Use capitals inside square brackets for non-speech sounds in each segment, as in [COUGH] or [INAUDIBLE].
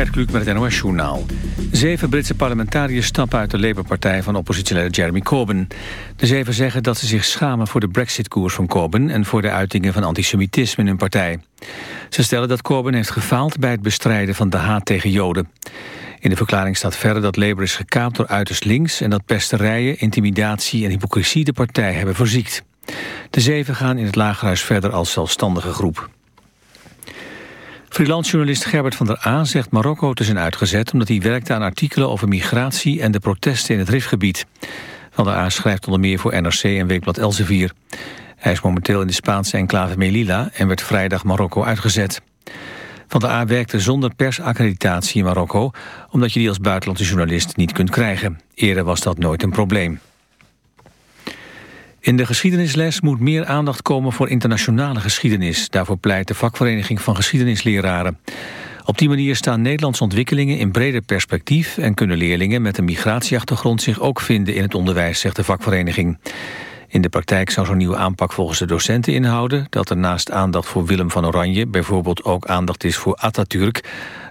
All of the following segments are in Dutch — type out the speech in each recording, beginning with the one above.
Gert met het NOS-journaal. Zeven Britse parlementariërs stappen uit de Labour-partij van oppositieleider Jeremy Corbyn. De zeven zeggen dat ze zich schamen voor de brexit-koers van Corbyn... en voor de uitingen van antisemitisme in hun partij. Ze stellen dat Corbyn heeft gefaald bij het bestrijden van de haat tegen Joden. In de verklaring staat verder dat Labour is gekaapt door uiterst links... en dat pesterijen, intimidatie en hypocrisie de partij hebben verziekt. De zeven gaan in het Lagerhuis verder als zelfstandige groep. Freelancejournalist Gerbert van der A zegt Marokko te zijn uitgezet... omdat hij werkte aan artikelen over migratie en de protesten in het Rifgebied. Van der A schrijft onder meer voor NRC en Weekblad Elsevier. Hij is momenteel in de Spaanse enclave Melilla... en werd vrijdag Marokko uitgezet. Van der A werkte zonder persaccreditatie in Marokko... omdat je die als buitenlandse journalist niet kunt krijgen. Eerder was dat nooit een probleem. In de geschiedenisles moet meer aandacht komen voor internationale geschiedenis. Daarvoor pleit de vakvereniging van geschiedenisleraren. Op die manier staan Nederlandse ontwikkelingen in breder perspectief... en kunnen leerlingen met een migratieachtergrond zich ook vinden in het onderwijs, zegt de vakvereniging. In de praktijk zou zo'n nieuwe aanpak volgens de docenten inhouden... dat er naast aandacht voor Willem van Oranje... bijvoorbeeld ook aandacht is voor Atatürk...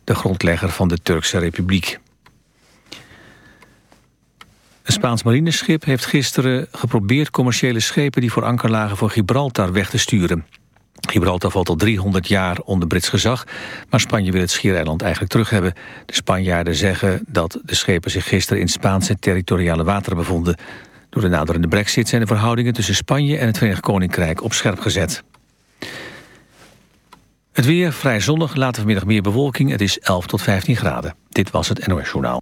de grondlegger van de Turkse Republiek. Een Spaans marineschip heeft gisteren geprobeerd commerciële schepen die voor anker lagen voor Gibraltar weg te sturen. Gibraltar valt al 300 jaar onder Brits gezag, maar Spanje wil het schiereiland eigenlijk terug hebben. De Spanjaarden zeggen dat de schepen zich gisteren in Spaanse territoriale wateren bevonden. Door de naderende brexit zijn de verhoudingen tussen Spanje en het Verenigd Koninkrijk op scherp gezet. Het weer vrij zonnig, later vanmiddag meer bewolking. Het is 11 tot 15 graden. Dit was het NOS Journaal.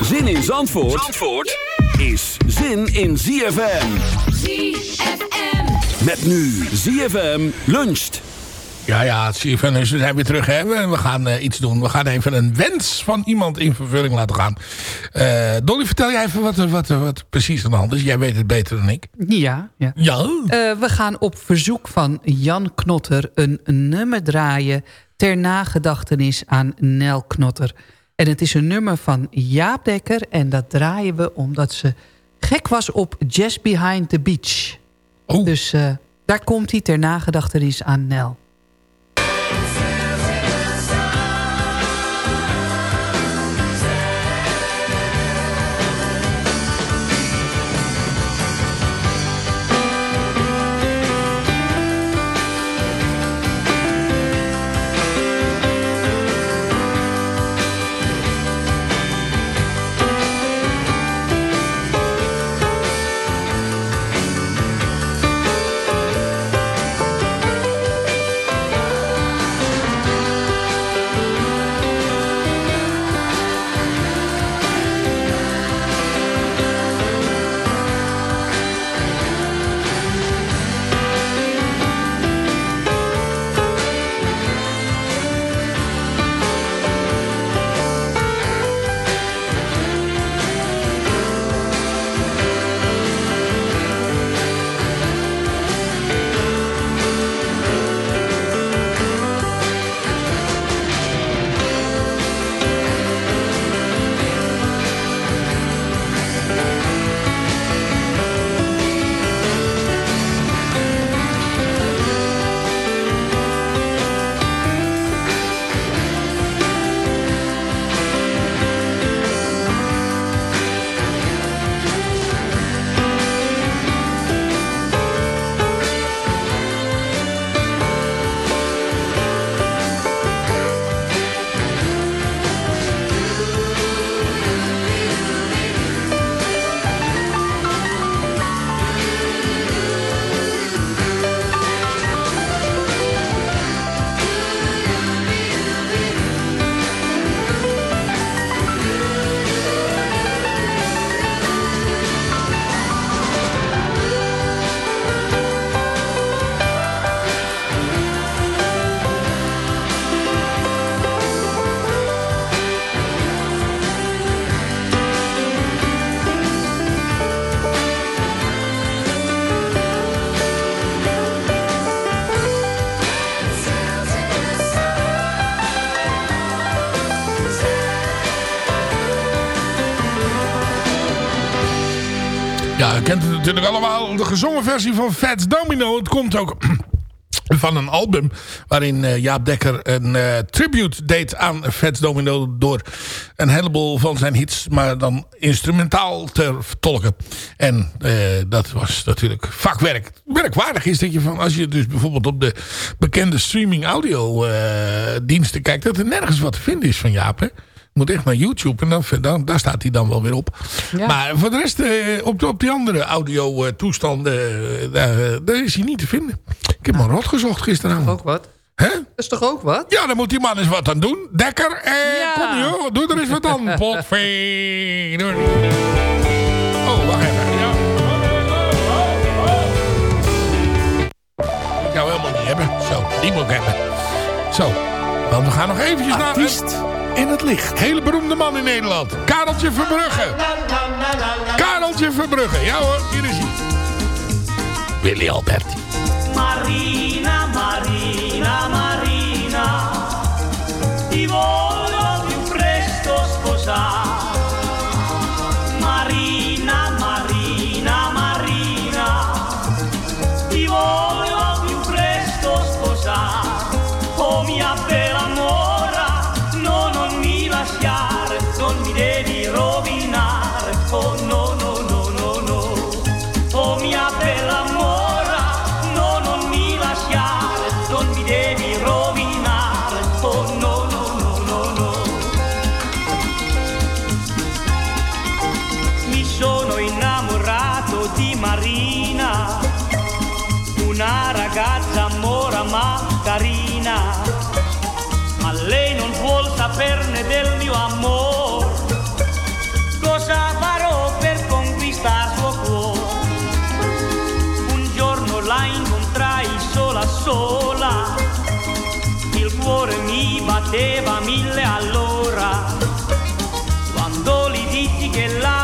Zin in Zandvoort, Zandvoort is zin in ZFM. ZFM. Met nu ZFM luncht. Ja, ja, dus we zijn weer terug. Hè? We we gaan eh, iets doen. We gaan even een wens van iemand in vervulling laten gaan. Eh, Dolly, vertel jij even wat, wat, wat precies aan de hand is. Jij weet het beter dan ik. Ja, ja. Ja. Eh, we gaan op verzoek van Jan Knotter een nummer draaien... ter nagedachtenis aan Nel Knotter. En het is een nummer van Jaap Dekker... en dat draaien we omdat ze gek was op Just Behind the Beach. Oh. Dus eh, daar komt hij ter nagedachtenis aan Nel. Natuurlijk allemaal. De gezongen versie van Fats Domino. Het komt ook [CLEARS THROAT] van een album waarin eh, Jaap Dekker een eh, tribute deed aan Fats Domino door een heleboel van zijn hits, maar dan instrumentaal te vertolken. En eh, dat was natuurlijk vakwerk. Werkwaardig is dat je van, als je dus bijvoorbeeld op de bekende streaming audio diensten kijkt, dat er nergens wat te vinden is van Jaap? Moet echt naar YouTube en dan, dan, daar staat hij dan wel weer op. Ja. Maar voor de rest, eh, op, op die andere audio eh, toestanden, eh, daar, daar is hij niet te vinden. Ik heb hem rot gezocht gisteravond. Ook wat? Hè? Dat is toch ook wat? Ja, dan moet die man eens wat aan doen. Dekker, eh, Ja. kom joh, doe er eens wat aan. [LAUGHS] Potvee. Doe- Oh, wacht even. Ja. Ik jou helemaal niet hebben. Zo, die moet ik hebben. Zo, want we gaan nog eventjes naar... Artiest in het licht. Hele beroemde man in Nederland. Kareltje Verbrugge. Kareltje Verbrugge. Ja hoor, hier is hij. Willy Alberti. Marina, Marina, Marina, batteva mille all'ora. Quando gli dissi che la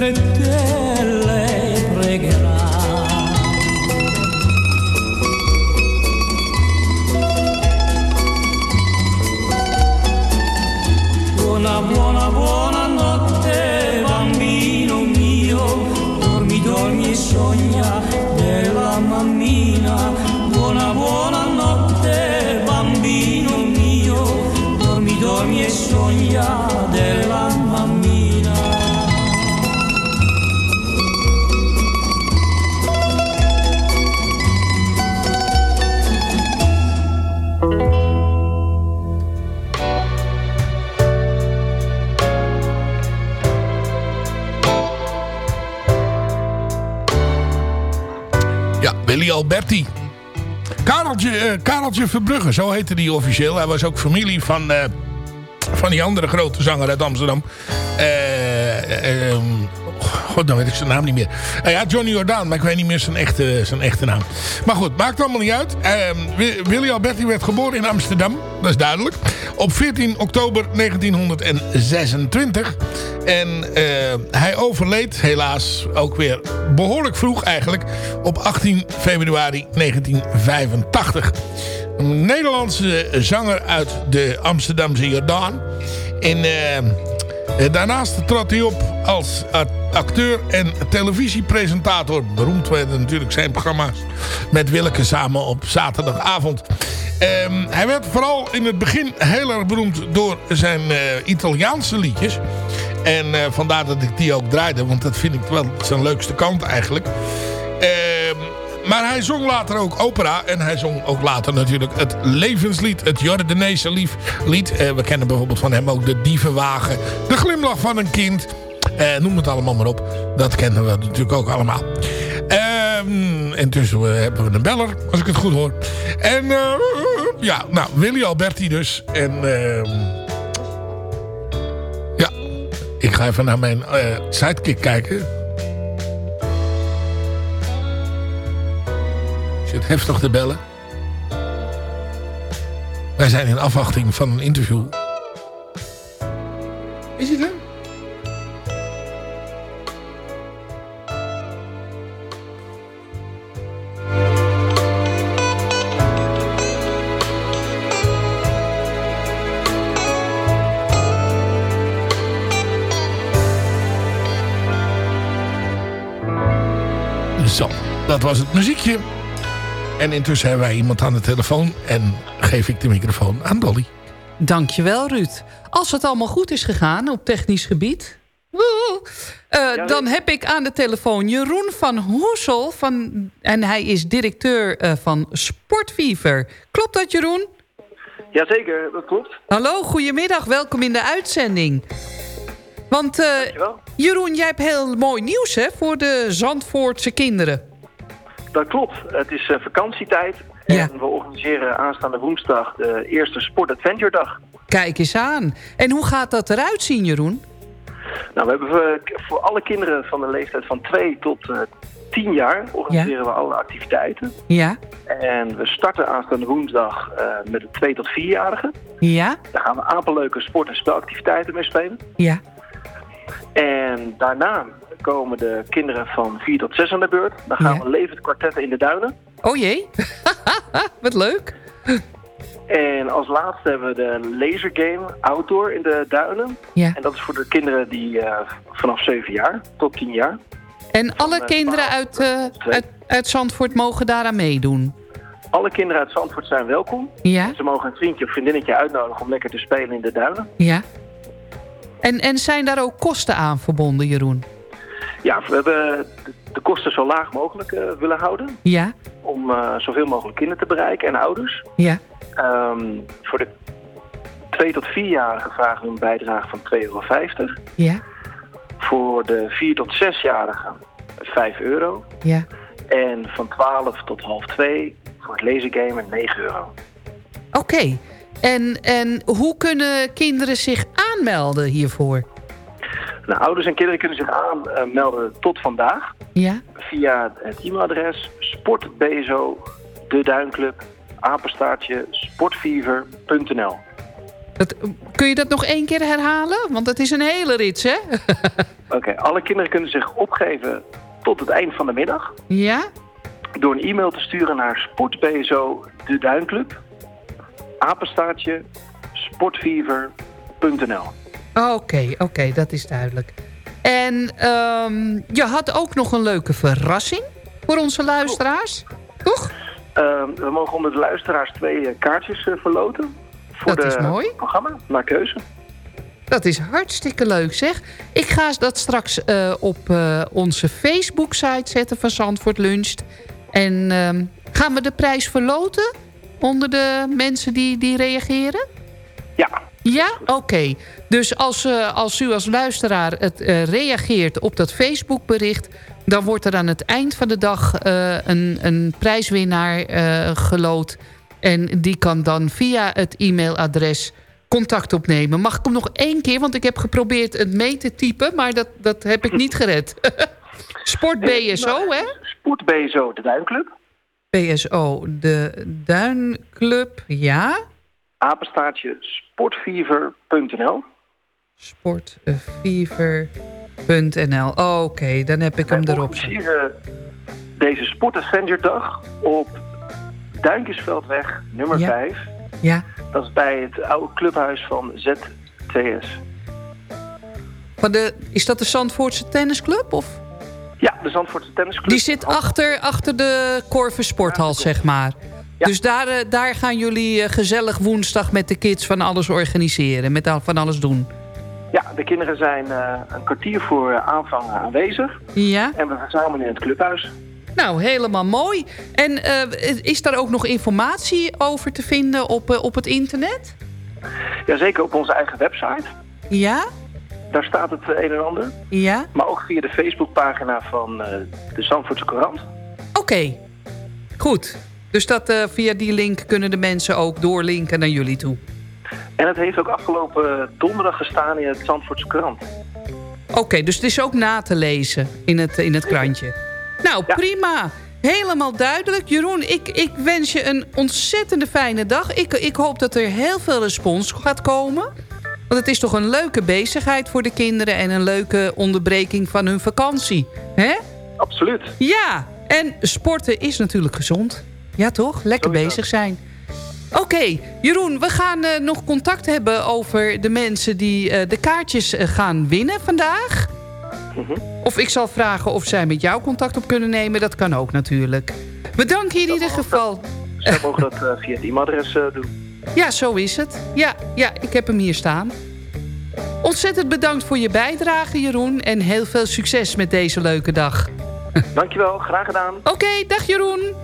it Verbrugge, zo heette die officieel. Hij was ook familie van, eh, van die andere grote zanger uit Amsterdam. Ehm, God, dan weet ik zijn naam niet meer. Ja, Johnny Jordaan, maar ik weet niet meer zijn echte, zijn echte naam. Maar goed, maakt allemaal niet uit. Ehm, Wi- Willy Alberti werd geboren in Amsterdam, dat is duidelijk. Op 14 oktober 1926. En hij overleed helaas ook weer behoorlijk vroeg eigenlijk. Op 18 februari 1985. Nederlandse zanger uit de Amsterdamse Jordaan. Eh, eh, Daarnaast trad hij op als acteur en televisiepresentator. Beroemd werden natuurlijk zijn programma's met Willeke samen op zaterdagavond. Ehm, hij werd vooral in het begin heel erg beroemd door zijn eh, Italiaanse liedjes. En vandaar dat ik die ook draaide, want dat vind ik wel zijn leukste kant eigenlijk. Ehm, maar hij zong later ook opera. En hij zong ook later natuurlijk het levenslied. Het Jordaanese lief, lied. Eh, we kennen bijvoorbeeld van hem ook de dievenwagen. De glimlach van een kind. Eh, noem het allemaal maar op. Dat kennen we natuurlijk ook allemaal. Ehm intussen eh, hebben we een beller. Als ik het goed hoor. En eh, ja, nou, Willy Alberti dus. En ehm, ja, ik ga even naar mijn eh, sidekick kijken. Zit heftig te bellen. Wij zijn in afwachting van een interview. Is het hem? Zo, dat was het muziekje. En intussen hebben wij iemand aan de telefoon en geef ik de microfoon aan Dolly. Dankjewel, Ruud. Als het allemaal goed is gegaan op technisch gebied... woe, eh, dan heb ik aan de telefoon Jeroen van Hoesel. Van, en hij is directeur eh, van Sportfever. Klopt dat, Jeroen? Jazeker, dat klopt. Hallo, goedemiddag. Welkom in de uitzending. Want eh, Jeroen, jij hebt heel mooi nieuws hè, voor de Zandvoortse kinderen. Dat klopt. Het is eh, vakantietijd. En we organiseren aanstaande woensdag de eerste Sport Adventure Dag. Kijk eens aan. En hoe gaat dat eruit zien, Jeroen? Nou, we hebben voor, alle kinderen van de leeftijd van 2 tot eh 10 jaar organiseren we alle activiteiten. Ja, En we starten aanstaande woensdag eh, met de 2 tot 4-jarigen. ja, Daar gaan we een aantal leuke sport- en spelactiviteiten mee spelen. ja. En daarna komen de kinderen van 4 tot 6 aan de beurt. Dan gaan we levend kwartetten in de duinen. Oh jee, [LAUGHS] wat leuk. En als laatste hebben we de lasergame outdoor in de duinen. Ja. En dat is voor de kinderen die eh, vanaf 7 jaar tot 10 jaar. En alle eh, kinderen uit, eh, uit, uit Zandvoort mogen daaraan meedoen? Alle kinderen uit Zandvoort zijn welkom. Ja. Ze mogen een vriendje of vriendinnetje uitnodigen om lekker te spelen in de duinen. Ja. En, en zijn daar ook kosten aan verbonden, Jeroen? Ja, we hebben de, kosten zo laag mogelijk eh, willen houden. Ja. Om eh, zoveel mogelijk kinderen te bereiken en ouders. Ja. Ehm, voor de 2 tot 4-jarigen vragen we een bijdrage van 2,50 euro. Ja. Voor de 4 tot 6-jarigen 5 euro. Ja. En van 12 tot half 2 voor het lasergamen 9 euro. Oké. En, en hoe kunnen kinderen zich aanmelden hiervoor? Nou, ouders en kinderen kunnen zich aanmelden tot vandaag. Ja. Via het e-mailadres sportbezo, de duinclub, apenstaartje, sportfever.nl. Dat, kun je dat nog één keer herhalen? Want het is een hele rits, hè? [LAUGHS] Oké, alle kinderen kunnen zich opgeven tot het eind van de middag. Ja? Door een e-mail te sturen naar sportbezo, de duinclub, apenstaartje, sportfever.nl. Oké, oké, dat is duidelijk. En ehm, je had ook nog een leuke verrassing voor onze luisteraars, toch? Ehm, we mogen onder de luisteraars twee eh, kaartjes eh, verloten. Voor Dat is de mooi. programma, naar keuze. Dat is hartstikke leuk, zeg. Ik ga dat straks eh, op onze Facebook-site zetten van Zandvoort Luncht. En ehm, gaan we de prijs verloten onder de mensen die, die reageren? Ja. Oké. Dus als, eh, als u als luisteraar het, eh, reageert op dat Facebook-bericht... dan wordt er aan het eind van de dag eh, een, een prijswinnaar eh, geloot. En die kan dan via het e-mailadres contact opnemen. Mag ik hem nog één keer? Want ik heb geprobeerd het mee te typen... maar dat, dat heb ik niet gered. [LAUGHS] Sport BSO, hè? Sport BSO, de Duinclub. BSO, de Duinclub, ja. Apenstaartje sportfever.nl. Sportfever.nl. Oké, dan heb ik hem erop. We deze Sport dag op Duinkjesveldweg nummer Ja. 5. Ja. Dat is bij het oude clubhuis van ZTS. Van de, is dat de Zandvoortse tennisclub? Of? Ja, de Zandvoortse tennisclub. Die zit achter, achter de Corver Sporthal, zeg maar. Dus daar, eh, daar gaan jullie eh, gezellig woensdag met de kids van alles organiseren. Met van alles doen. Ja, de kinderen zijn eh, een kwartier voor aanvang aanwezig. Ja. En we verzamelen in het clubhuis. Nou, helemaal mooi. En is daar ook nog informatie over te vinden op, op het internet? Jazeker op onze eigen website. Ja? Daar staat het een en ander. Ja? Maar ook via de Facebookpagina van de Zandvoortse Courant. Oké. Goed. Dus dat, eh, via die link kunnen de mensen ook doorlinken naar jullie toe. En het heeft ook afgelopen donderdag gestaan in het Zandvoortse Courant. Oké, dus het is ook na te lezen in het, in het krantje. Nou, prima. Helemaal duidelijk. Jeroen, ik, ik wens je een ontzettende fijne dag. Ik, ik hoop dat er heel veel respons gaat komen. Want het is toch een leuke bezigheid voor de kinderen... en een leuke onderbreking van hun vakantie. hè? Absoluut. Ja, en sporten is natuurlijk gezond. Ja, toch? Lekker bezig zijn. Oké, Jeroen, we gaan eh, nog contact hebben over de mensen die eh, de kaartjes eh, gaan winnen vandaag. Of ik zal vragen of zij met jou contact op kunnen nemen. Dat kan ook natuurlijk. Bedankt in ieder geval. Zij mogen dat via het e-mailadres doen. Ja, zo is het. Ja, ja, ik heb hem hier staan. Ontzettend bedankt voor je bijdrage, Jeroen. En heel veel succes met deze leuke dag. Dankjewel, graag gedaan. Oké, dag Jeroen.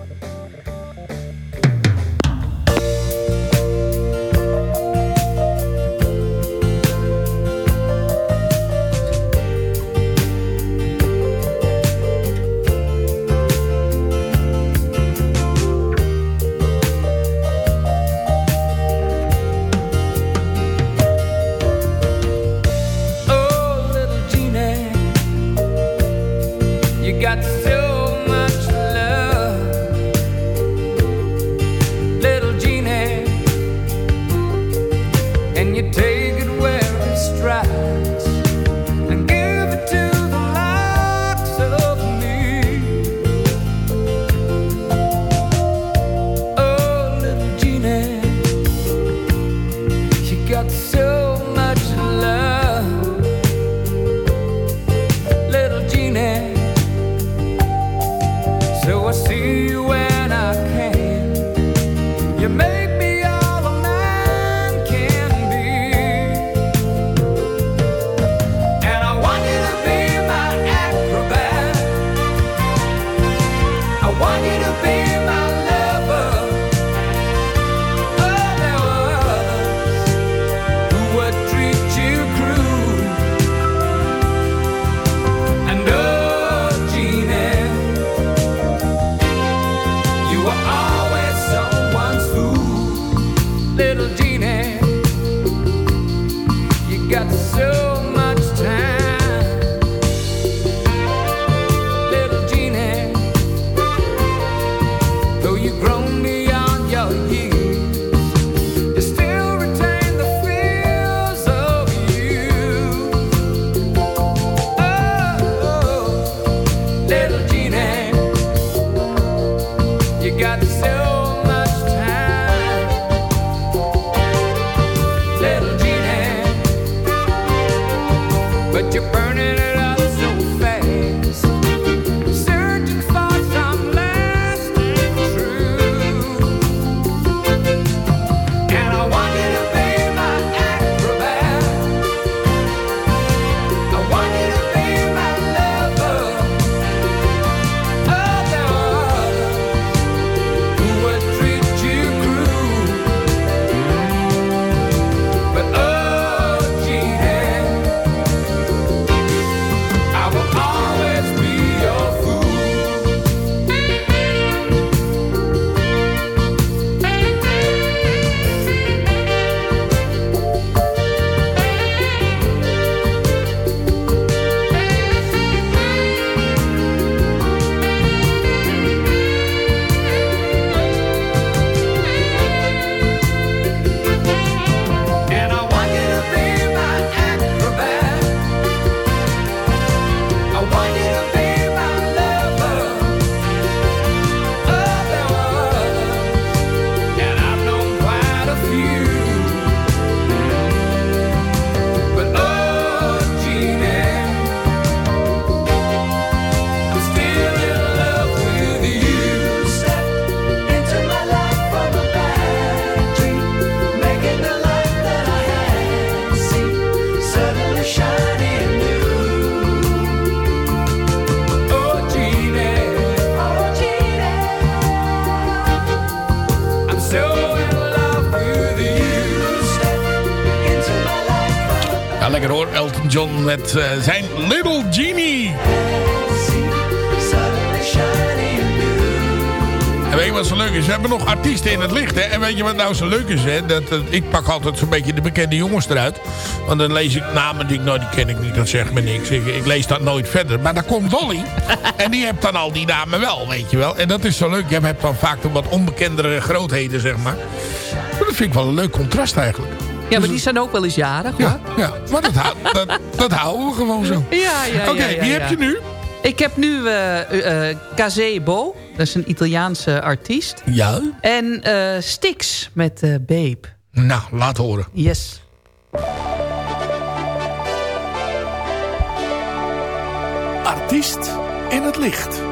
Met uh, zijn Little Genie. En weet je wat zo leuk is? We hebben nog artiesten in het licht. Hè? En weet je wat nou zo leuk is? Hè? Dat, dat ik pak altijd zo'n beetje de bekende jongens eruit. Want dan lees ik namen die ik nou, die ken ik niet. Dat zegt me niks. Ik, ik lees dat nooit verder. Maar dan komt Dolly. [LAUGHS] en die hebt dan al die namen wel, weet je wel. En dat is zo leuk. Je hebt dan vaak de wat onbekendere grootheden, zeg maar. Maar dat vind ik wel een leuk contrast eigenlijk. Ja, maar die zijn ook wel eens jarig, hoor. Ja, ja. maar dat, dat, dat, houden we gewoon zo. [LAUGHS] Ja, ja, Oké, wie heb je nu? Ik heb nu uh, uh, Bo. Dat is een Italiaanse artiest. Ja. En uh, Stix met uh, Babe. Nou, laat horen. Yes. Artiest in het licht.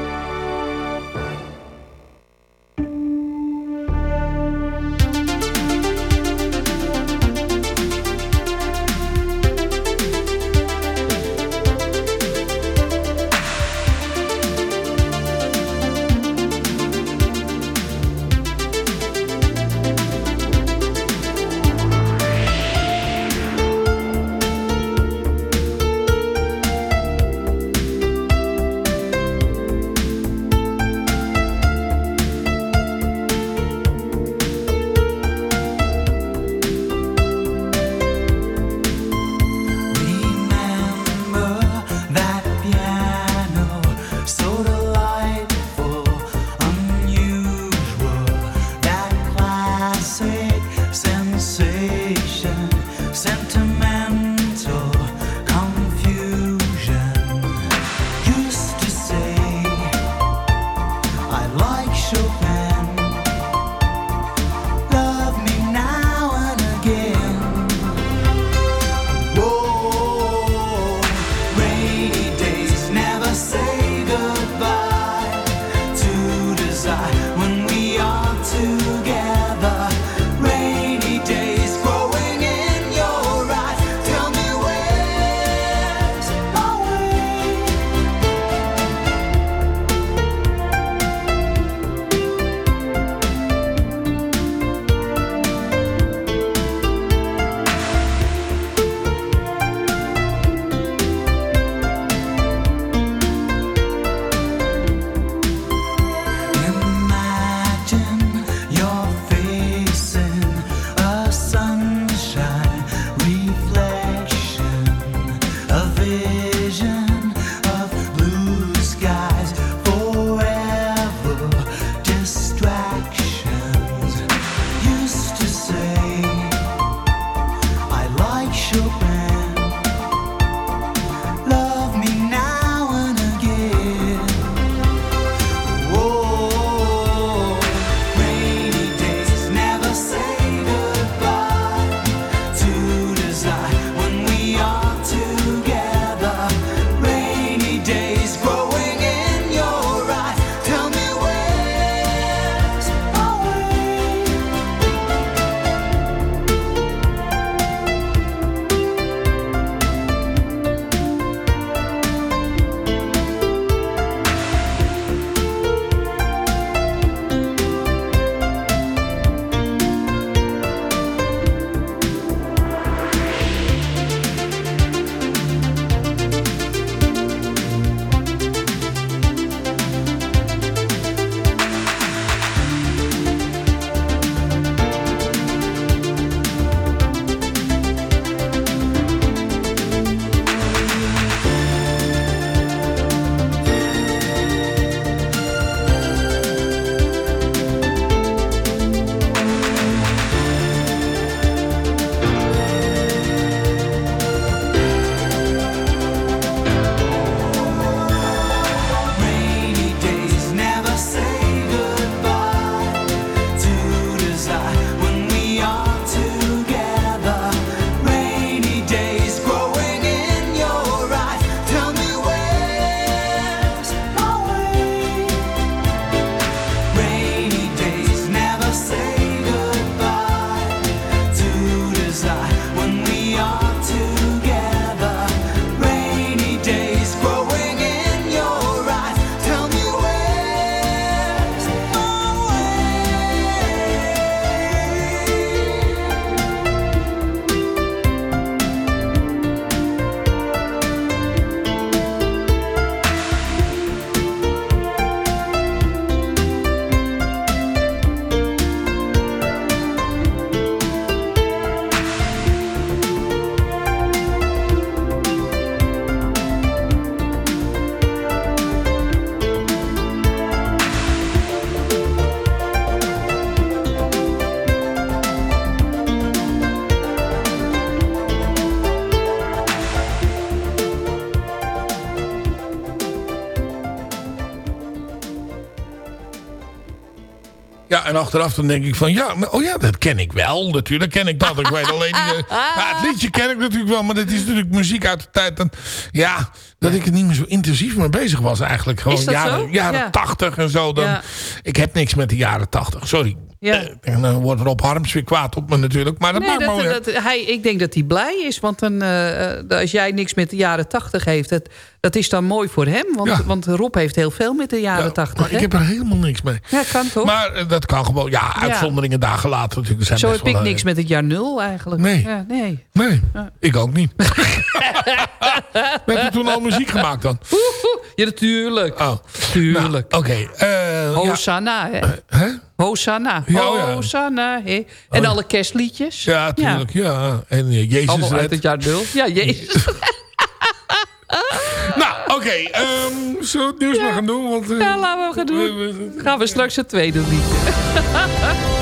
En achteraf dan denk ik van, ja, nou, oh ja, dat ken ik wel. Natuurlijk ken ik dat. Ik weet alleen niet... [LAUGHS] uh, het liedje ken ik natuurlijk wel, maar dat is natuurlijk muziek uit de tijd. Dan, ja, dat ik er niet meer zo intensief mee bezig was eigenlijk. Gewoon jaren, jaren 80 en zo. Dan. Ik heb niks met de jaren 80, sorry. Ja. En dan wordt Rob Harms weer kwaad op me natuurlijk. Maar dat nee, maakt dat, dat, hij, Ik denk dat hij blij is. Want dan, uh, als jij niks met de jaren tachtig heeft... Dat, dat is dan mooi voor hem. Want, ja. want Rob heeft heel veel met de jaren tachtig. maar ik heb er helemaal niks mee. Ja, kan toch? Maar uh, dat kan gewoon... Ja, uitzonderingen dagen later natuurlijk. Zijn Zo heb ik niks met het jaar nul eigenlijk. Nee. nee. Nee, ik ook niet. [LAUGHS] heb je toen al muziek gemaakt dan? Ja, natuurlijk. Oh. Tuurlijk. Nou, Oké. Okay. Uh, Hosanna, hè? hè? Hosanna. Ja, Hosanna. Hè? En oh. alle kerstliedjes. Ja, tuurlijk. Ja. ja. En uh, Jezus Allemaal uit het jaar nul. Ja, Jezus. [LAUGHS] nou, oké. Okay, um, zullen we het nieuws ja. maar gaan doen? Want, uh, ja, laten we gaan doen. gaan we straks het tweede liedje. [LAUGHS]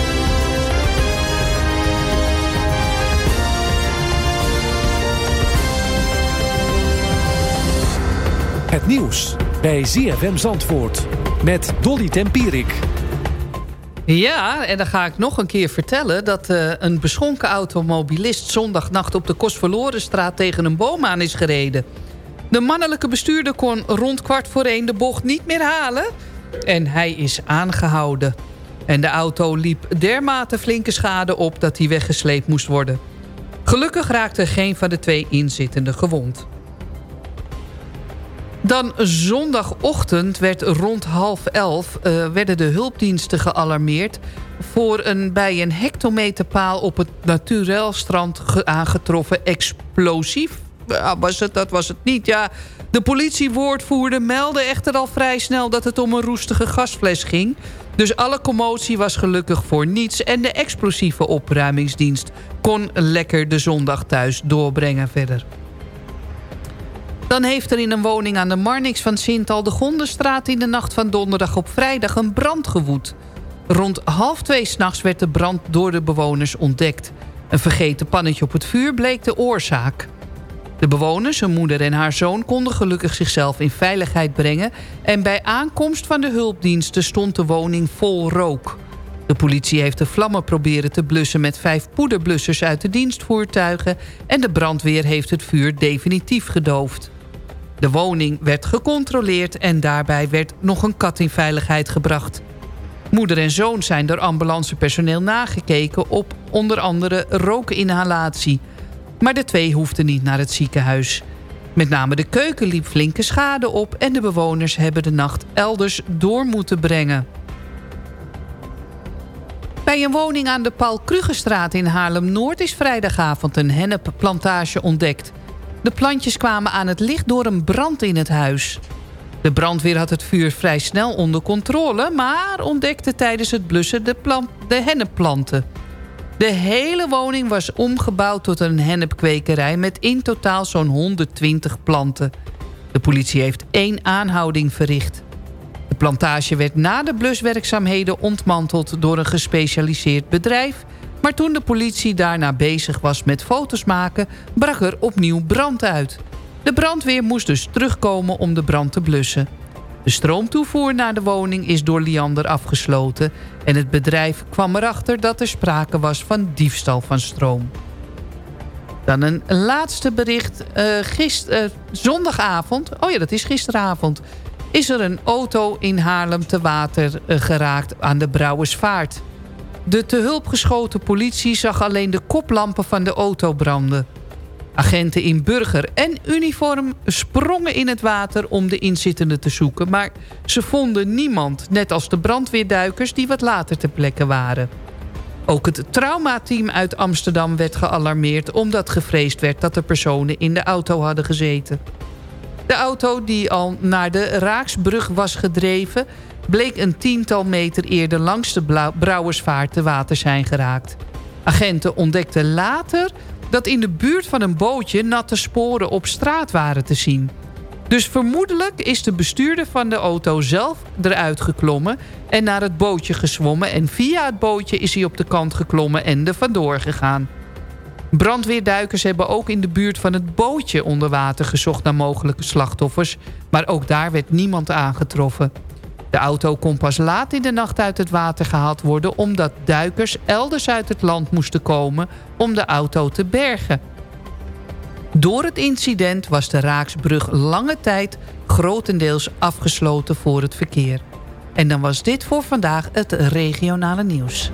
Het nieuws bij ZFM Zandvoort met Dolly Tempierik. Ja, en dan ga ik nog een keer vertellen... dat uh, een beschonken automobilist zondagnacht op de Kostverlorenstraat... tegen een boom aan is gereden. De mannelijke bestuurder kon rond kwart voor één de bocht niet meer halen... en hij is aangehouden. En de auto liep dermate flinke schade op dat hij weggesleept moest worden. Gelukkig raakte geen van de twee inzittenden gewond. Dan zondagochtend werd rond half elf uh, werden de hulpdiensten gealarmeerd... voor een bij een hectometerpaal op het Naturelstrand aangetroffen explosief. Was het, dat was het niet, ja. De politiewoordvoerder meldde echter al vrij snel dat het om een roestige gasfles ging. Dus alle commotie was gelukkig voor niets... en de explosieve opruimingsdienst kon lekker de zondag thuis doorbrengen verder. Dan heeft er in een woning aan de Marnix van Sintal de Gondenstraat... in de nacht van donderdag op vrijdag een brand gewoed. Rond half twee s'nachts werd de brand door de bewoners ontdekt. Een vergeten pannetje op het vuur bleek de oorzaak. De bewoners, hun moeder en haar zoon, konden gelukkig zichzelf in veiligheid brengen... en bij aankomst van de hulpdiensten stond de woning vol rook. De politie heeft de vlammen proberen te blussen met vijf poederblussers uit de dienstvoertuigen... en de brandweer heeft het vuur definitief gedoofd. De woning werd gecontroleerd en daarbij werd nog een kat in veiligheid gebracht. Moeder en zoon zijn door ambulancepersoneel nagekeken op onder andere rookinhalatie. Maar de twee hoefden niet naar het ziekenhuis. Met name de keuken liep flinke schade op... en de bewoners hebben de nacht elders door moeten brengen. Bij een woning aan de Paul Krugerstraat in Haarlem-Noord... is vrijdagavond een hennepplantage ontdekt... De plantjes kwamen aan het licht door een brand in het huis. De brandweer had het vuur vrij snel onder controle... maar ontdekte tijdens het blussen de, plant, de hennepplanten. De hele woning was omgebouwd tot een hennepkwekerij... met in totaal zo'n 120 planten. De politie heeft één aanhouding verricht. De plantage werd na de bluswerkzaamheden ontmanteld... door een gespecialiseerd bedrijf maar toen de politie daarna bezig was met foto's maken... brak er opnieuw brand uit. De brandweer moest dus terugkomen om de brand te blussen. De stroomtoevoer naar de woning is door Liander afgesloten... en het bedrijf kwam erachter dat er sprake was van diefstal van stroom. Dan een laatste bericht. Uh, gister, uh, zondagavond, oh ja, dat is gisteravond... is er een auto in Haarlem te water uh, geraakt aan de Brouwersvaart. De te hulp geschoten politie zag alleen de koplampen van de auto branden. Agenten in burger en uniform sprongen in het water om de inzittenden te zoeken... maar ze vonden niemand, net als de brandweerduikers die wat later ter plekke waren. Ook het traumateam uit Amsterdam werd gealarmeerd... omdat gevreesd werd dat er personen in de auto hadden gezeten. De auto die al naar de Raaksbrug was gedreven bleek een tiental meter eerder langs de Brouwersvaart te water zijn geraakt. Agenten ontdekten later dat in de buurt van een bootje natte sporen op straat waren te zien. Dus vermoedelijk is de bestuurder van de auto zelf eruit geklommen... en naar het bootje gezwommen en via het bootje is hij op de kant geklommen en er vandoor gegaan. Brandweerduikers hebben ook in de buurt van het bootje onder water gezocht naar mogelijke slachtoffers... maar ook daar werd niemand aangetroffen. De auto kon pas laat in de nacht uit het water gehaald worden... omdat duikers elders uit het land moesten komen om de auto te bergen. Door het incident was de Raaksbrug lange tijd grotendeels afgesloten voor het verkeer. En dan was dit voor vandaag het regionale nieuws.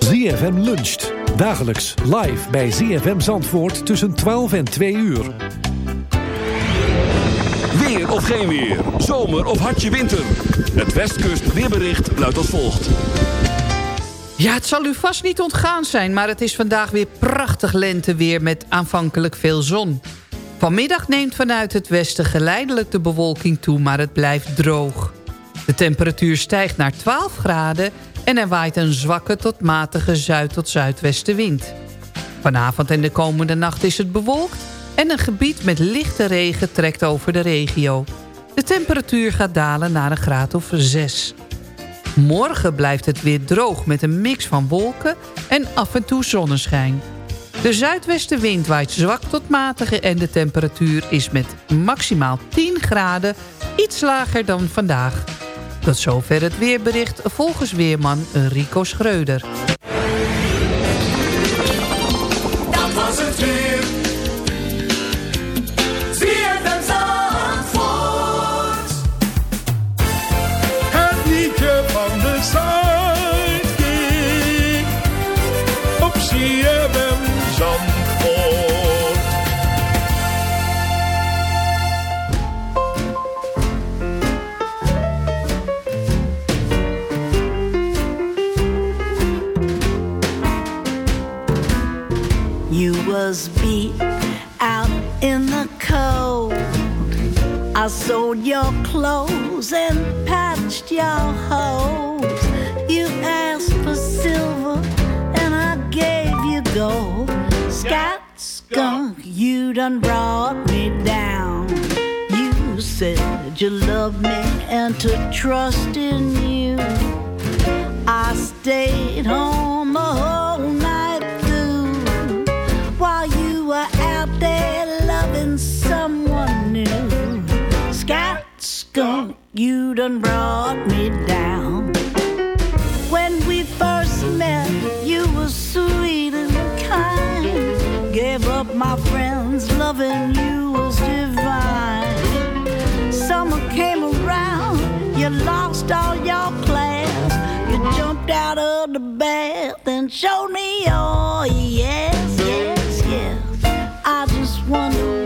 ZFM luncht. Dagelijks live bij ZFM Zandvoort tussen 12 en 2 uur. Weer of geen weer. Zomer of hartje winter. Het Westkust weerbericht luidt als volgt. Ja, het zal u vast niet ontgaan zijn... maar het is vandaag weer prachtig lenteweer met aanvankelijk veel zon. Vanmiddag neemt vanuit het westen geleidelijk de bewolking toe... maar het blijft droog. De temperatuur stijgt naar 12 graden... en er waait een zwakke tot matige zuid- tot zuidwestenwind. Vanavond en de komende nacht is het bewolkt... en een gebied met lichte regen trekt over de regio. De temperatuur gaat dalen naar een graad of 6. Morgen blijft het weer droog met een mix van wolken en af en toe zonneschijn. De zuidwestenwind waait zwak tot matige en de temperatuur is met maximaal 10 graden iets lager dan vandaag. Tot zover het weerbericht volgens weerman Rico Schreuder. And patched your holes. You asked for silver and I gave you gold. Scat skunk, you done brought me down. You said you loved me and to trust in you. I stayed home the whole you done brought me down. When we first met, you were sweet and kind. Gave up my friends, loving you was divine. Summer came around, you lost all your plans. You jumped out of the bath and showed me your yes, yes, yes. I just wonder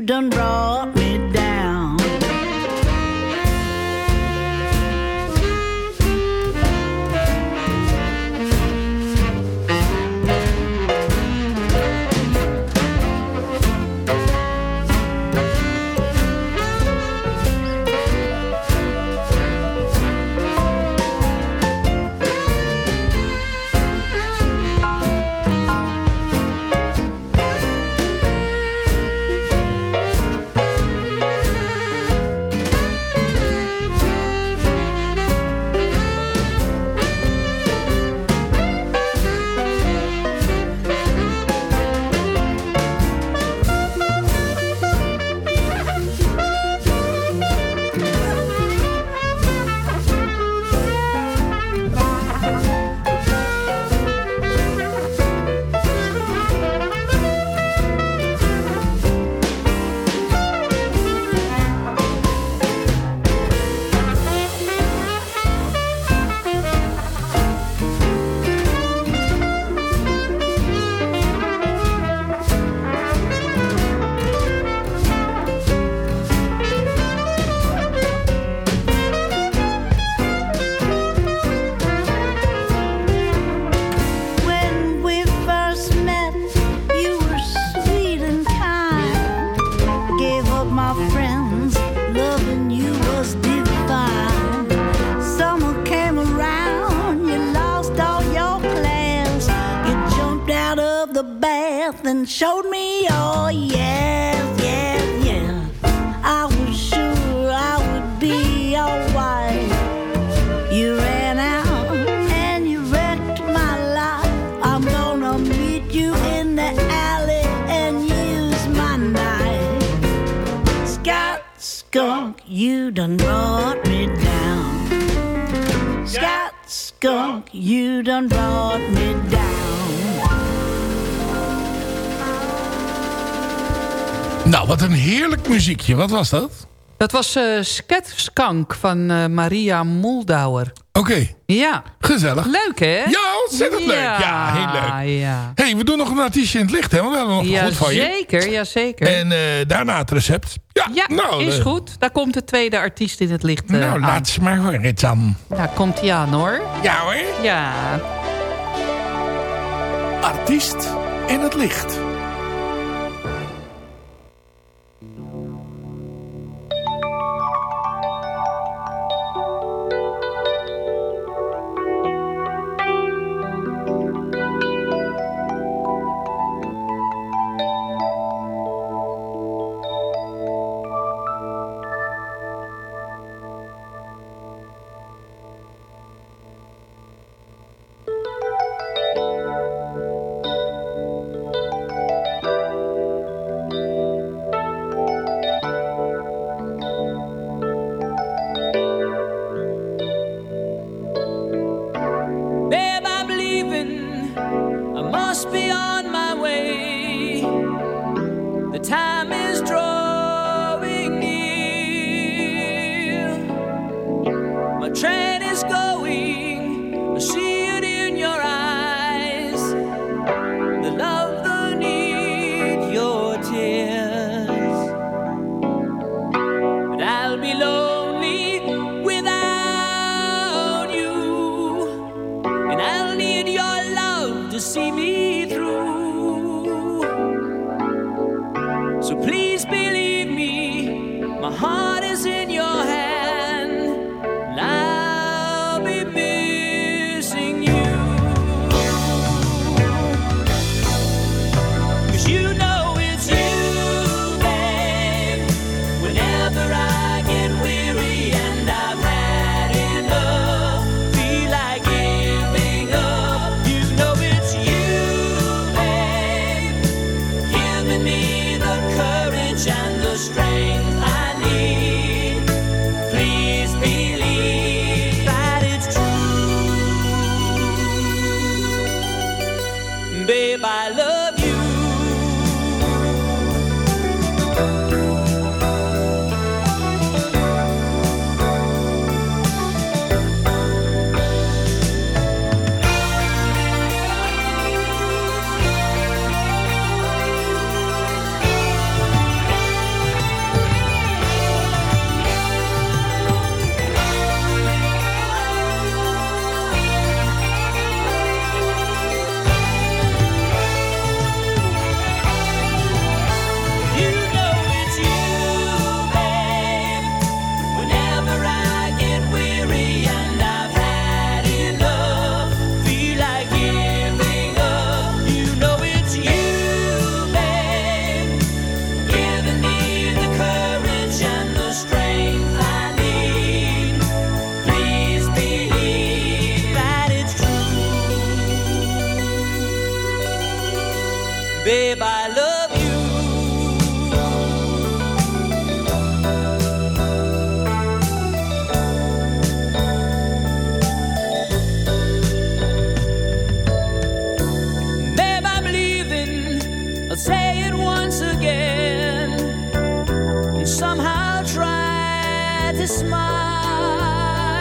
you done brought muziekje. Wat was dat? Dat was uh, Sketskank van uh, Maria Moldauer. Oké. Ja. Gezellig. Leuk, hè? Ja, ontzettend leuk. Ja, heel leuk. Ja. hey, we doen nog een artiestje in het licht, hè? Want we hebben nog ja, goed van je. Zeker, ja, zeker. En uh, daarna het recept. Ja, ja nou, is goed. Daar komt de tweede artiest in het licht Nou, laat ze maar horen, dan. Daar komt hij aan, hoor. Ja, hoor. Ja. Artiest in het licht.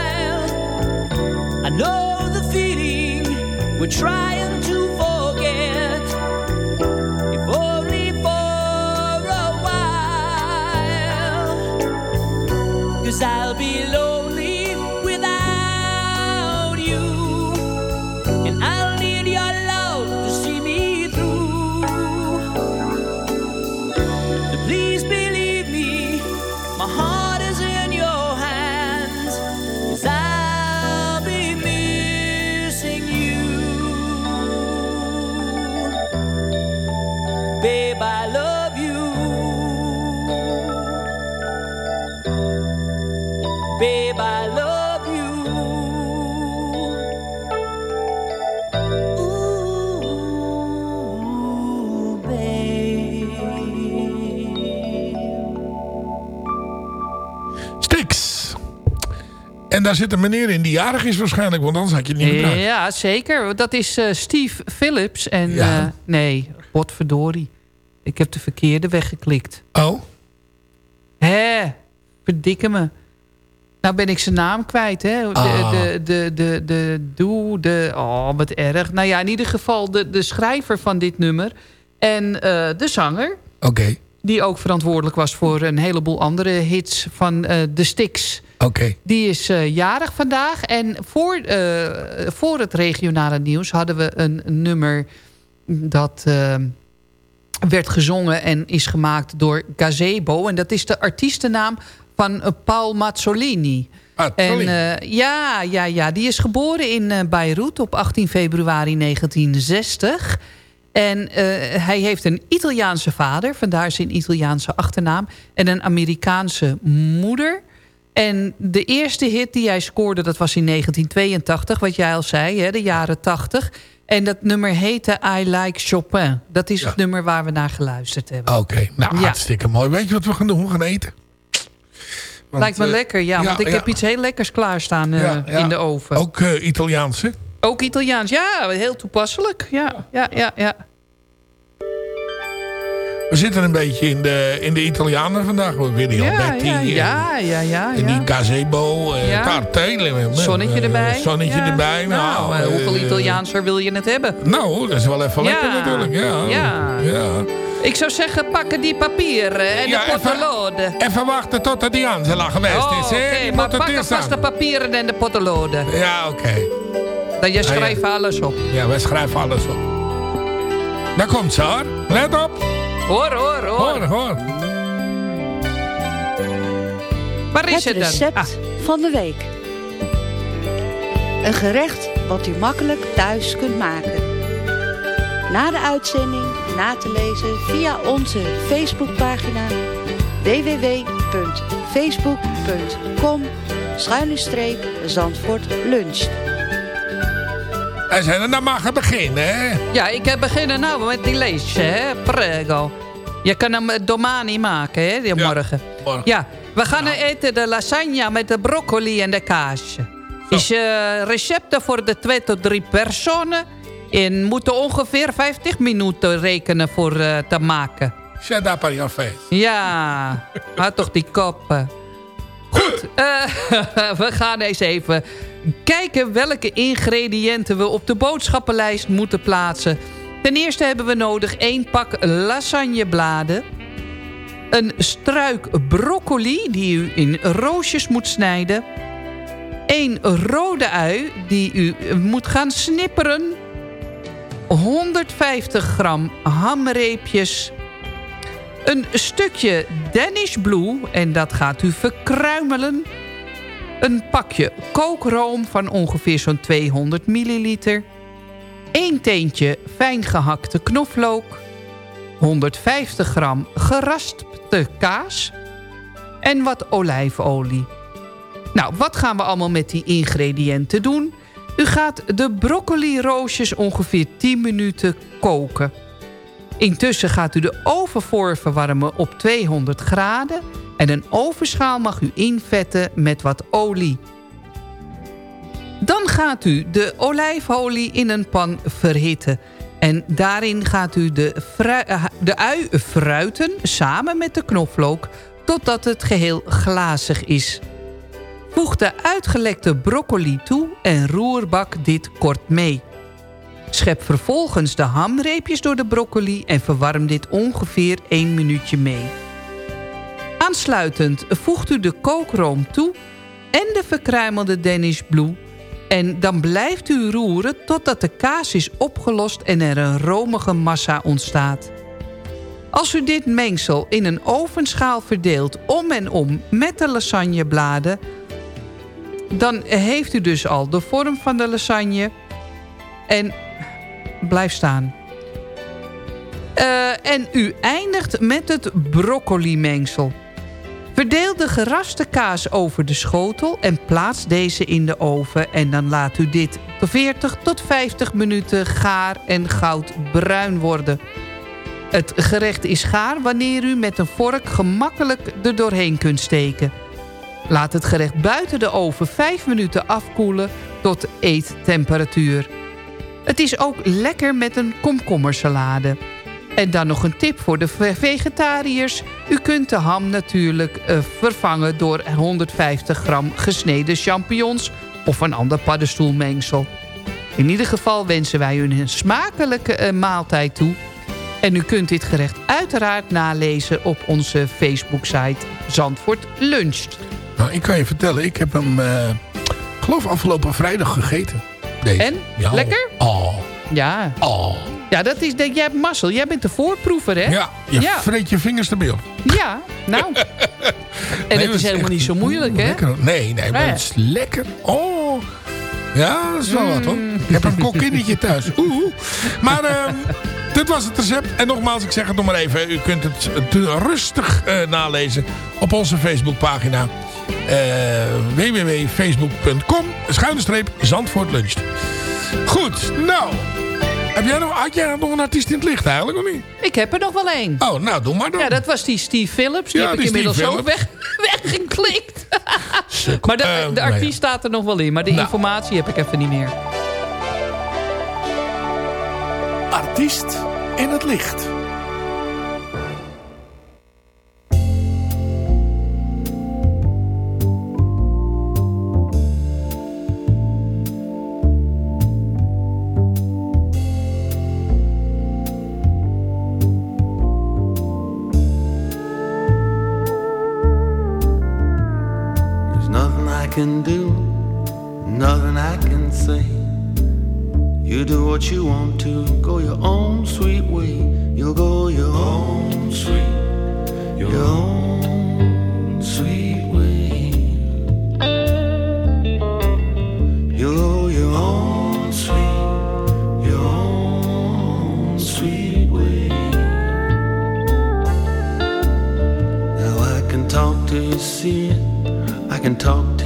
smile. I know the feeling we're trying to forget, if only for a while. Cause I'll be. En daar zit een meneer in die jarig is waarschijnlijk. Want anders had je het niet gebruikt. Ja, zeker. Dat is eh, Steve Phillips. En Ja. eh, nee, potverdorie. Ik heb de verkeerde weggeklikt. Oh? Hé, verdikke me. Nou ben ik zijn naam kwijt, hè. De, Ah. de, de, de, de, doe, de, oh, wat erg. Nou ja, in ieder geval de, de schrijver van dit nummer. En eh, de zanger. Oké. Die ook verantwoordelijk was voor een heleboel andere hits van de Styx. Oké. Die is eh, jarig vandaag. En voor, eh, voor het regionale nieuws hadden we een nummer dat eh, werd gezongen en is gemaakt door Gazebo. En dat is de artiestennaam van Paul Mazzolini. En eh, ja, ja, ja, die is geboren in Beirut op 18 februari 1960. En hij heeft een Italiaanse vader, vandaar zijn Italiaanse achternaam. En een Amerikaanse moeder. En de eerste hit die hij scoorde, dat was in 1982, wat jij al zei, hè, de jaren 80. En dat nummer heette I Like Chopin. Dat is het nummer waar we naar geluisterd hebben. Oké, nou Ja. hartstikke mooi. Weet je wat we gaan doen? We gaan eten. Want, Lijkt me eh, lekker, ja. ja, want ik heb iets heel lekkers klaarstaan ja. in de oven. Ook eh, Italiaans, hè? Ook Italiaans, ja. Heel toepasselijk. Ja, ja, ja, ja. We zitten een beetje in de, in de Italianen vandaag. Willy Ja, Alberti. ja, en- ja, ja, ja. En die gazebo. eh Ja. Zonnetje eh, erbij. Zonnetje erbij. Nou, eh, hoeveel eh, Italiaanser wil je het hebben? Nou, dat is wel even lekker natuurlijk. Ja. Ja. Ik zou zeggen, pakken die papieren en Ja, de even- pottenloden. Even wachten tot die Angela geweest Oh, is. oké, hè? Die maar moet het pak eerst alvast de papieren en de pottenloden. Ja, oké. Dat je Ah, ja. schrijft alles op. Ja, wij schrijven alles op. Daar komt ze hoor. Let op. Hoor, hoor, hoor. Hoor, hoor. Waar is het het dan? recept Ah. van de week. Een gerecht wat u makkelijk thuis kunt maken. Na de uitzending na te lezen via onze Facebookpagina www.facebook.com Zandvoort Lunch. En zijn dan mag het beginnen, hè? Ja, ik heb beginnen nou met die leesje, hè. Prego. Je kan hem eh, domani maken, hè, die morgen. morgen. Ja, we gaan eten de lasagne met de broccoli en de kaas. Is eh, recepten voor de twee tot drie personen. En moeten ongeveer 50 minuten rekenen voor eh, te maken. Zet daar op je face. Ja, [LAUGHS] houd toch die koppen. Goed, eh, [LAUGHS] we gaan eens even kijken welke ingrediënten we op de boodschappenlijst moeten plaatsen. Ten eerste hebben we nodig één pak lasagnebladen. Een struik broccoli die u in roosjes moet snijden. Eén rode ui die u moet gaan snipperen. 150 gram hamreepjes. Een stukje Danish Blue en dat gaat u verkruimelen. Een pakje kookroom van ongeveer zo'n 200 milliliter. 1 teentje fijn gehakte knoflook. 150 gram geraspte kaas. En wat olijfolie. Nou, wat gaan we allemaal met die ingrediënten doen? U gaat de broccoli roosjes ongeveer 10 minuten koken. Intussen gaat u de oven voor verwarmen op 200 graden... en een ovenschaal mag u invetten met wat olie. Dan gaat u de olijfolie in een pan verhitten... en daarin gaat u de, eh, de ui fruiten samen met de knoflook... totdat het geheel glazig is. Voeg de uitgelekte broccoli toe en roerbak dit kort mee. Schep vervolgens de hamreepjes door de broccoli en verwarm dit ongeveer 1 minuutje mee. Aansluitend voegt u de kookroom toe en de verkruimelde Danish Blue... en dan blijft u roeren totdat de kaas is opgelost en er een romige massa ontstaat. Als u dit mengsel in een ovenschaal verdeelt om en om met de lasagnebladen... dan heeft u dus al de vorm van de lasagne... En blijf staan. Eh, en u eindigt met het broccoli-mengsel. Verdeel de geraste kaas over de schotel en plaats deze in de oven. En dan laat u dit 40 tot 50 minuten gaar en goudbruin worden. Het gerecht is gaar wanneer u met een vork gemakkelijk er doorheen kunt steken. Laat het gerecht buiten de oven 5 minuten afkoelen tot eettemperatuur. Het is ook lekker met een komkommersalade. En dan nog een tip voor de vegetariërs. U kunt de ham natuurlijk uh, vervangen door 150 gram gesneden champignons... of een ander paddenstoelmengsel. In ieder geval wensen wij u een smakelijke uh, maaltijd toe. En u kunt dit gerecht uiteraard nalezen op onze Facebook-site Zandvoort Luncht. Nou, ik kan je vertellen, ik heb hem, uh, geloof afgelopen vrijdag gegeten. Deze. En? Lekker? Oh. Ja. Oh. Ja, dat is, jij hebt mazzel. Jij bent de voorproever, hè? Ja, je ja. vreet je vingers erbij op. Ja, nou. [LAUGHS] en nee, het is helemaal niet zo moeilijk, hè? Lekker. Nee, nee, maar het is lekker. Oh. Ja, dat is wel wat, hoor. Mm. Ik heb een kokkinnetje thuis. [LAUGHS] Oeh. Maar uh, dit was het recept. En nogmaals, ik zeg het nog maar even. U kunt het rustig uh, nalezen op onze Facebookpagina. Uh, www.facebook.com schuine streep Zandvoort Luncht. Goed, nou. Heb jij nog, had jij nog een artiest in het licht eigenlijk, of niet? Ik heb er nog wel één. Oh, nou, doe maar dan. Ja, dat was die Steve Phillips. Die Ja, heb ik inmiddels Steve ook weg, [LAUGHS] weggeklikt. maar de, Eh, de nou artiest ja. staat er nog wel in. Maar de Nou. informatie heb ik even niet meer. Artiest in het licht. Can do, nothing I can say. You do what you want to, go your own sweet way. You'll go your own sweet, your own sweet way. You'll go your own sweet, your own sweet way. Now I can talk to you see it. I can talk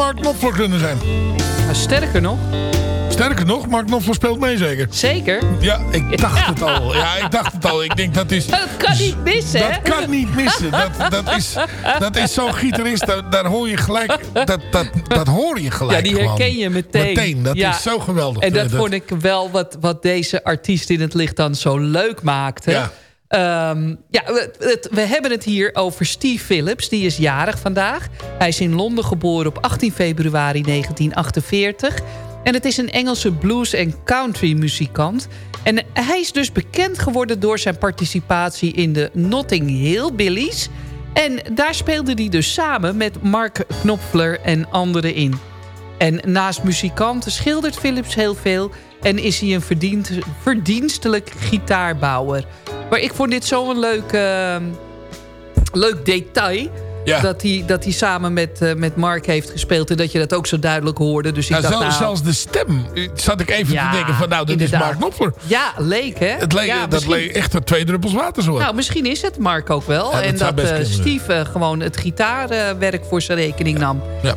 Mark Knopfler kunnen zijn. Nou, sterker nog. Sterker nog, Mark Knopfler speelt mee zeker. Zeker. Ja, ik dacht het al. Ja, ik dacht het al. Ik denk dat is... Dat kan niet missen, hè? Dat kan niet missen. Dat, dat is, dat is zo'n gitarist, daar, daar, hoor je gelijk... Dat, dat, dat hoor je gelijk Ja, die herken gewoon. je meteen. Meteen, dat Ja. is zo geweldig. En dat Eh, vond ik wel wat, wat deze artiest in het licht dan zo leuk maakte. Ja. Ehm, ja, we, hebben het hier over Steve Phillips. Die is jarig vandaag. Hij is in Londen geboren op 18 februari 1948. En het is een Engelse blues- en country muzikant. En hij is dus bekend geworden door zijn participatie in de Notting Hill Billies. En daar speelde hij dus samen met Mark Knopfler en anderen in. En naast muzikanten schildert Philips heel veel... en is hij een verdienstelijk gitaarbouwer. Maar ik vond dit zo'n leuk, eh, leuk detail... Ja. Dat, hij, dat hij samen met, eh, met Mark heeft gespeeld... en dat je dat ook zo duidelijk hoorde. Dus ik Ja, dacht, zo- nou, zelfs de stem zat ik even Ja, te denken van... nou, dat inderdaad. is Mark Knopfler. Ja, leek hè? Het leek, dat misschien- leek echt twee druppels water zo. Nou, misschien is het Mark ook wel. Dat en dat eh. Steve eh, gewoon het gitaarwerk voor zijn rekening nam. Ja.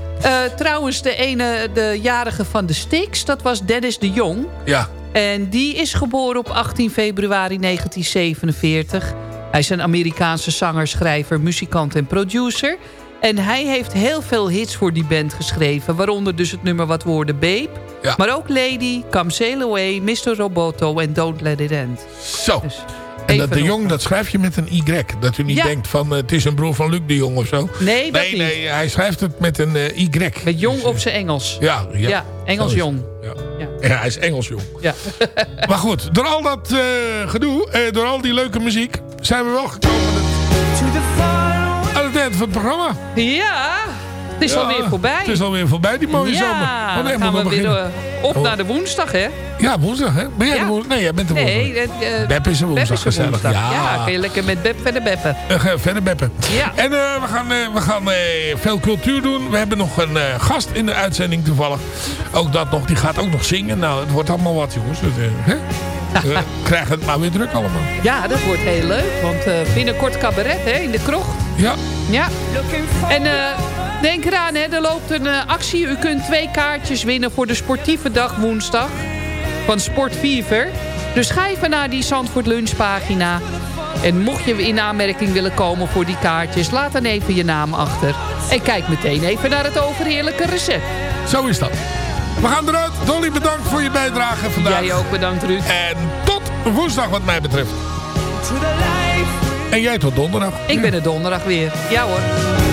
Trouwens, de ene, de jarige van de Styx, dat was Dennis de Jong. Ja. En die is geboren op 18 februari 1947. Hij is een Amerikaanse zanger, schrijver, muzikant en producer. En hij heeft heel veel hits voor die band geschreven. Waaronder dus het nummer Wat Woorden Babe. Ja. Maar ook Lady, Come Sail Away, Mr. Roboto en Don't Let It End. Zo. Dus En dat de Jong, dat schrijf je met een Y. Dat u niet Ja. denkt van eh, het is een broer van Luc de Jong of zo. Nee, dat nee, niet. nee, hij schrijft het met een eh, Y. Met jong op zijn Engels. Ja, ja. Ja, Engels jong. Ja. Ja. Ja, hij is Engels jong. Ja. [LAUGHS] Maar goed, door al dat eh, gedoe, eh, door al die leuke muziek... zijn we wel gekomen aan het eind van het programma. Ja, het is alweer voorbij. Het is alweer voorbij, die mooie zomer. Oh, dan gaan moet we weer beginnen. op Oh. naar de woensdag, hè? Ja, woensdag, hè? Ben jij de woensdag? Nee, jij bent de woensdag. Nee, het, eh, Bep is een woensdag, een gezellig. woensdag. Ja. Ja, kun je lekker met Beb verder beppen. Gaan verder beppen. Ja. En eh, we gaan, we gaan veel cultuur doen. We hebben nog een gast in de uitzending toevallig. Ook dat nog. Die gaat ook nog zingen. Nou, het wordt allemaal wat, jongens. Hè? We krijgen het maar weer druk allemaal. Ja, dat wordt heel leuk, want binnenkort cabaret, hè, in de krocht. Ja. Ja. En denk eraan, hè, er loopt een eh, actie. U kunt twee kaartjes winnen voor de sportieve dag woensdag van Sport Fever. Dus ga even naar die Zandvoort lunchpagina. En mocht je in aanmerking willen komen voor die kaartjes... laat dan even je naam achter. En kijk meteen even naar het overheerlijke recept. Zo is dat. We gaan eruit. Dolly, bedankt voor je bijdrage vandaag. Jij ook bedankt, Ruud. En tot woensdag wat mij betreft. En jij tot donderdag. Ik ben er donderdag weer. Ja hoor.